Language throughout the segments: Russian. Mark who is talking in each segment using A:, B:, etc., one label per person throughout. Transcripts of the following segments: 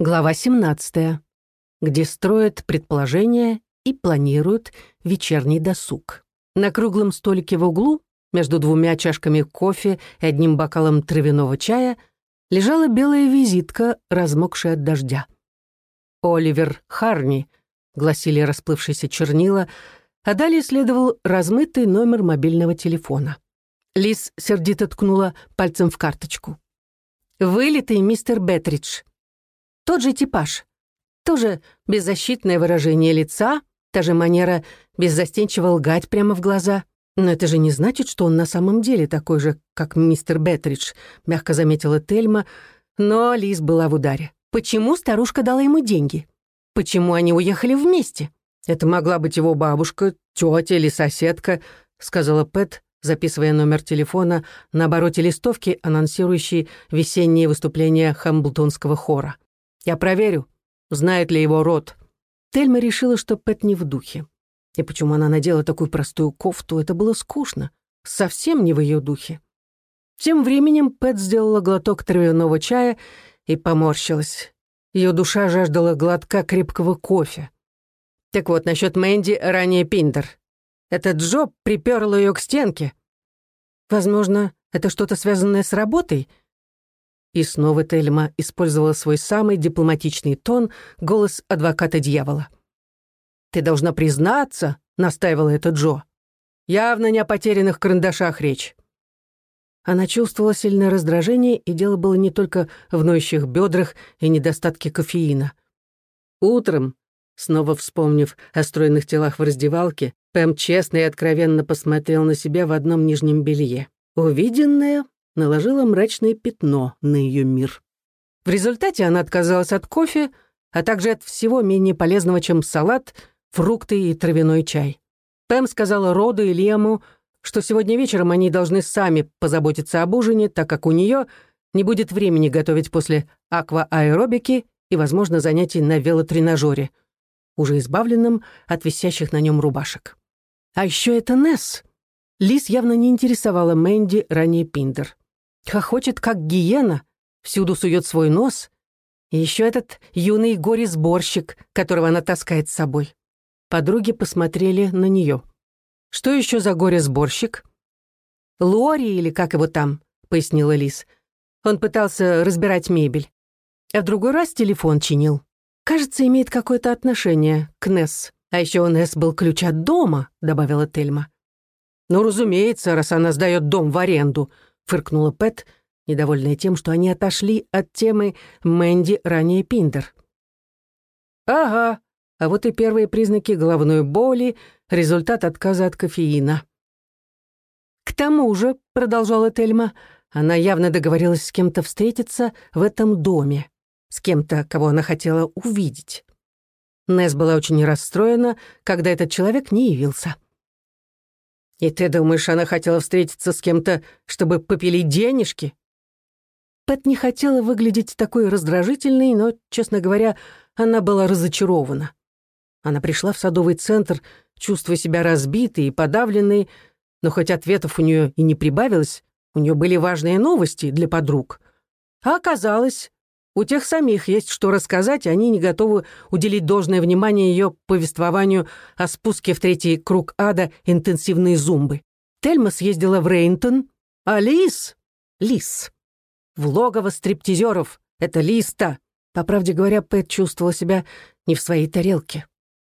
A: Глава 17, где строят предположения и планируют вечерний досуг. На круглом столике в углу, между двумя чашками кофе и одним бокалом травяного чая, лежала белая визитка, размокшая от дождя. «Оливер Харни», — гласили расплывшиеся чернила, а далее следовал размытый номер мобильного телефона. Лис сердито ткнула пальцем в карточку. «Вылитый мистер Бетридж», тот же типаж. Тоже беззащитное выражение лица, та же манера беззастенчиво лгать прямо в глаза. Но это же не значит, что он на самом деле такой же, как мистер Беттридж, мягко заметила Тельма, но Лиз была в ударе. Почему старушка дала ему деньги? Почему они уехали вместе? Это могла быть его бабушка, тетя или соседка, сказала Пэт, записывая номер телефона на обороте листовки, анонсирующей весеннее выступление Хамблтонского хора. Я проверю, знает ли его род. Тельма решила, что Пэт не в духе. И почему она надела такую простую кофту, это было скучно. Совсем не в ее духе. Тем временем Пэт сделала глоток травяного чая и поморщилась. Ее душа жаждала глотка крепкого кофе. Так вот, насчет Мэнди ранее Пиндер. Этот Джоб приперл ее к стенке. Возможно, это что-то связанное с работой — и снова Тельма использовала свой самый дипломатичный тон, голос адвоката дьявола. «Ты должна признаться», — настаивала это Джо. «Явно не о потерянных карандашах речь». Она чувствовала сильное раздражение, и дело было не только в ноющих бедрах и недостатке кофеина. Утром, снова вспомнив о стройных телах в раздевалке, Пэм честно и откровенно посмотрел на себя в одном нижнем белье. Увиденное наложила мрачное пятно на ее мир. В результате она отказалась от кофе, а также от всего менее полезного, чем салат, фрукты и травяной чай. Пэм сказала Роду и Лему, что сегодня вечером они должны сами позаботиться об ужине, так как у нее не будет времени готовить после аквааэробики и, возможно, занятий на велотренажере, уже избавленном от висящих на нем рубашек. А еще это Несс. Лис явно не интересовала Мэнди ранее Пиндер. Хохочет, как гиена, всюду сует свой нос. И еще этот юный горе-сборщик, которого она таскает с собой. Подруги посмотрели на нее. «Что еще за горе-сборщик?» «Лори или как его там», — пояснила Лис. Он пытался разбирать мебель. А в другой раз телефон чинил. Кажется, имеет какое-то отношение к Несс. А еще у Несс был ключ от дома, добавила Тельма. Ну, разумеется, раз она сдает дом в аренду, фыркнула Пэт, недовольная тем, что они отошли от темы Мэнди ранее Пиндер. «Ага, а вот и первые признаки головной боли, результат отказа от кофеина». «К тому же», — продолжала Тельма, она явно договорилась с кем-то встретиться в этом доме, с кем-то, кого она хотела увидеть. Несс была очень расстроена, когда этот человек не явился. «И ты думаешь, она хотела встретиться с кем-то, чтобы попилить денежки?» Пэт не хотела выглядеть такой раздражительной, но, честно говоря, она была разочарована. Она пришла в садовый центр, чувствуя себя разбитой и подавленной, но хоть ответов у нее и не прибавилось, у нее были важные новости для подруг. А оказалось, у тех самих есть что рассказать, они не готовы уделить должное внимание ее повествованию о спуске в третий круг ада интенсивной зумбы. Тельма съездила в Рейнтон, а Лис... Лис. В логово стриптизеров. Это Листа. По правде говоря, Пэт чувствовала себя не в своей тарелке.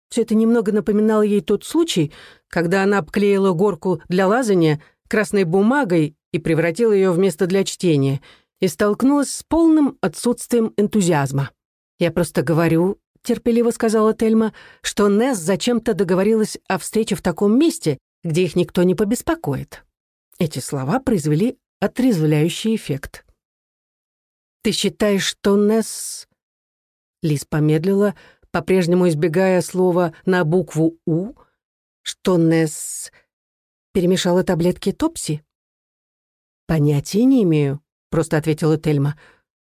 A: Все это немного напоминало ей тот случай, когда она обклеила горку для лазания красной бумагой и превратила ее в место для чтения — и столкнулась с полным отсутствием энтузиазма. «Я просто говорю», — терпеливо сказала Тельма, что Несс зачем-то договорилась о встрече в таком месте, где их никто не побеспокоит. Эти слова произвели отрезвляющий эффект. «Ты считаешь, что Несс...» Лис помедлила, по-прежнему избегая слова на букву «У», что Несс перемешала таблетки Топси? «Понятия не имею», просто ответила Тельма.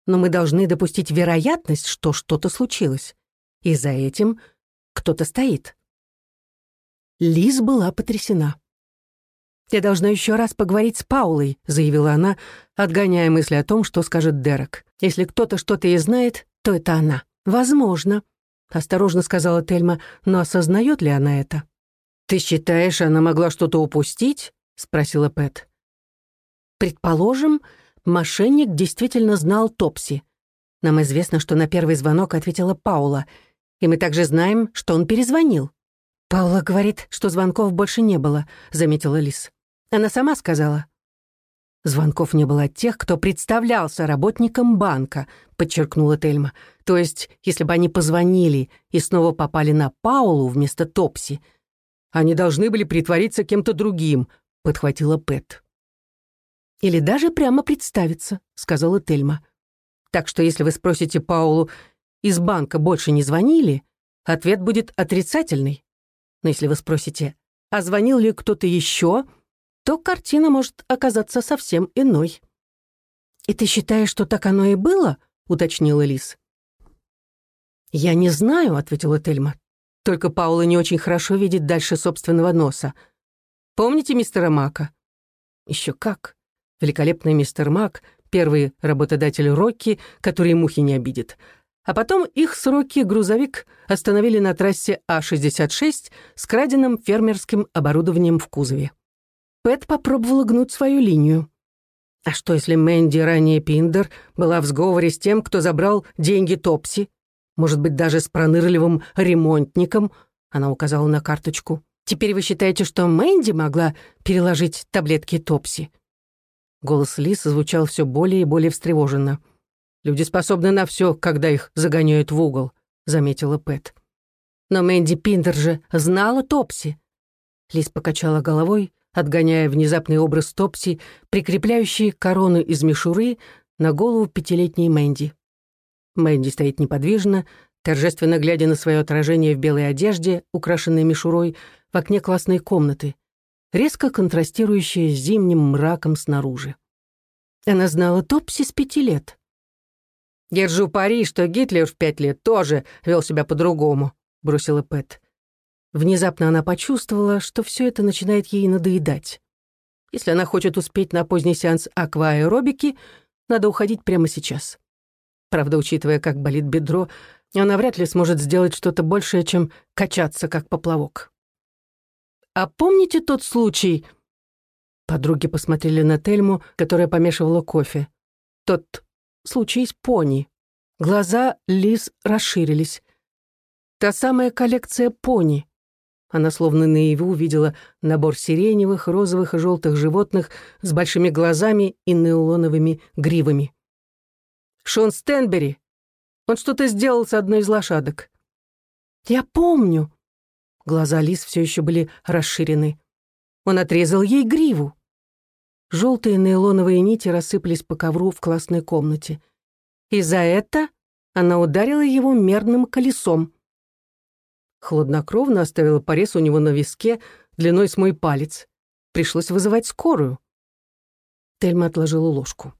A: «Но мы должны допустить вероятность, что что-то случилось. И за этим кто-то стоит». Лиз была потрясена. «Я должна еще раз поговорить с Паулой», — заявила она, отгоняя мысли о том, что скажет Дерек. «Если кто-то что-то и знает, то это она. Возможно, осторожно сказала Тельма, но осознает ли она это? Ты считаешь, она могла что-то упустить? спросила Пэт. Предположим, мошенник действительно знал Топси. Нам известно, что на первый звонок ответила Паула, и мы также знаем, что он перезвонил. «Паула говорит, что звонков больше не было», — заметила Лис. «Она сама сказала». «Звонков не было от тех, кто представлялся работником банка», — подчеркнула Тельма. «То есть, если бы они позвонили и снова попали на Паулу вместо Топси, они должны были притвориться кем-то другим», — подхватила Пэт. «Или даже прямо представиться», — сказала Тельма. «Так что если вы спросите Паулу, из банка больше не звонили, ответ будет отрицательный. Но если вы спросите, а звонил ли кто-то еще, то картина может оказаться совсем иной. «И ты считаешь, что так оно и было?» — уточнила Лис. «Я не знаю», — ответила Тельма. «Только Паула не очень хорошо видит дальше собственного носа. Помните мистера Мака?» «Еще как. Великолепный мистер Мак, первый работодатель Рокки, который мухи не обидит. А потом их сроки грузовик остановили на трассе А-66 с краденным фермерским оборудованием в кузове. Пэт попробовала гнуть свою линию. А что, если Мэнди, ранее Пиндер, была в сговоре с тем, кто забрал деньги Топси? Может быть, даже с пронырливым ремонтником? Она указала на карточку. Теперь вы считаете, что Мэнди могла переложить таблетки Топси? Голос Лисы звучал все более и более встревоженно. Люди способны на все, когда их загоняют в угол», — заметила Пэт. «Но Мэнди Пиндер же знала Топси». Лис покачала головой, отгоняя внезапный образ Топси, прикрепляющий корону из мишуры на голову пятилетней Мэнди. Мэнди стоит неподвижно, торжественно глядя на свое отражение в белой одежде, украшенной мишурой, в окне классной комнаты, резко контрастирующее с зимним мраком снаружи. Она знала Топси с пяти лет. «Держу пари, что Гитлер в пять лет тоже вел себя по-другому», — бросила Пэт. Внезапно она почувствовала, что все это начинает ей надоедать. Если она хочет успеть на поздний сеанс акваэробики, надо уходить прямо сейчас. Правда, учитывая, как болит бедро, она вряд ли сможет сделать что-то большее, чем качаться, как поплавок. «А помните тот случай?» Подруги посмотрели на Тельму, которая помешивала кофе. Тот случай с пони. Глаза Лиз расширились. Та самая коллекция пони. Она словно наяву увидела набор сиреневых, розовых и желтых животных с большими глазами и нейлоновыми гривами. «Шон Стенбери! Он что-то сделал с одной из лошадок». «Я помню». Глаза Лиз все еще были расширены. Он отрезал ей гриву. Желтые нейлоновые нити рассыпались по ковру в классной комнате. И за это она ударила его мерным колесом. Хладнокровно оставила порез у него на виске длиной с мой палец. Пришлось вызывать скорую. Тельма отложила ложку.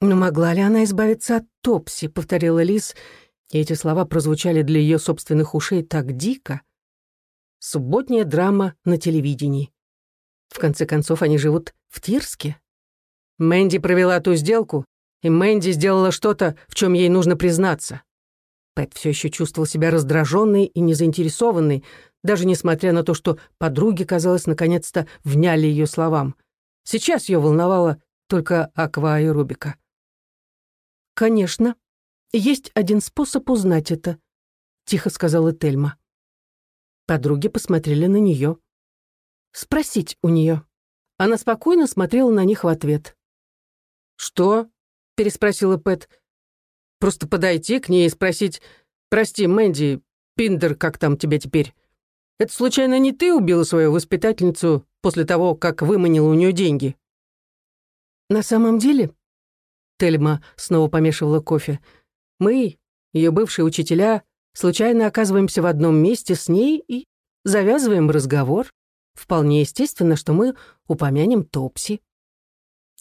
A: «Но могла ли она избавиться от Топси?» — повторила Лис, и эти слова прозвучали для ее собственных ушей так дико. Субботняя драма на телевидении. В конце концов, они живут в Тирске. Мэнди провела ту сделку, и Мэнди сделала что-то, в чем ей нужно признаться. Пэт все еще чувствовал себя раздраженной и незаинтересованной, даже несмотря на то, что подруги, казалось, наконец-то вняли ее словам. Сейчас ее волновала только акваэробика. «Конечно, есть один способ узнать это», — тихо сказала Тельма. Подруги посмотрели на нее спросить у нее. Она спокойно смотрела на них в ответ. «Что?» — переспросила Пэт. «Просто подойти к ней и спросить, «Прости, Мэнди, Пиндер, как там тебя теперь? Это случайно не ты убила свою воспитательницу после того, как выманила у нее деньги?» «На самом деле...» Тельма снова помешивала кофе. «Мы, ее бывшие учителя, случайно оказываемся в одном месте с ней и завязываем разговор. Вполне естественно, что мы упомянем Топси».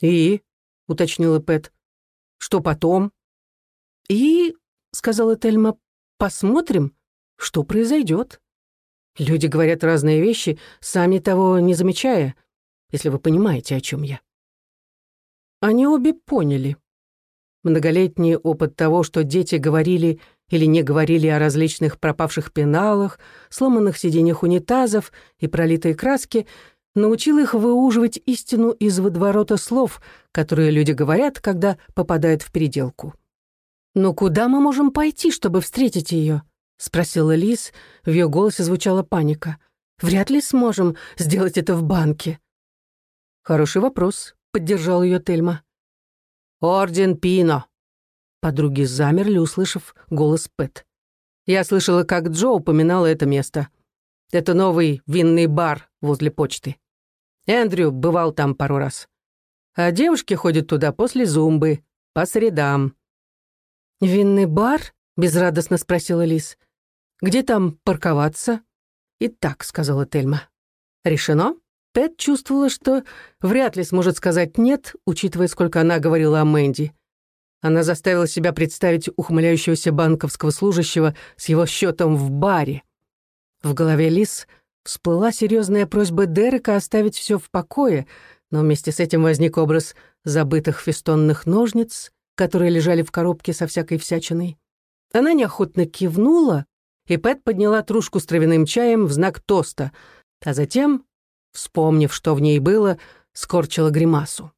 A: «И?» — уточнила Пэт. «Что потом?» «И», — сказала Тельма, — «посмотрим, что произойдет. Люди говорят разные вещи, сами того не замечая, если вы понимаете, о чем я». Они обе поняли. Многолетний опыт того, что дети говорили или не говорили о различных пропавших пеналах, сломанных сиденьях унитазов и пролитой краске, научил их выуживать истину из водоворота слов, которые люди говорят, когда попадают в переделку. «Но куда мы можем пойти, чтобы встретить ее?» — спросила Лис. В ее голосе звучала паника. «Вряд ли сможем сделать это в банке». «Хороший вопрос», — поддержал ее Тельма. «Орден Пино». Подруги замерли, услышав голос Пэт. Я слышала, как Джо упоминала это место. Это новый винный бар возле почты. Эндрю бывал там пару раз. А девушки ходят туда после зумбы, по средам. «Винный бар?» — безрадостно спросила Лис. «Где там парковаться?» «И так», — сказала Тельма. «Решено?» Пэт чувствовала, что вряд ли сможет сказать «нет», учитывая, сколько она говорила о Мэнди. Она заставила себя представить ухмыляющегося банковского служащего с его счетом в баре. В голове Лис всплыла серьезная просьба Дерека оставить все в покое, но вместе с этим возник образ забытых фестонных ножниц, которые лежали в коробке со всякой всячиной. Она неохотно кивнула, и Пэт подняла трушку с травяным чаем в знак тоста, а затем, вспомнив, что в ней было, скорчила гримасу.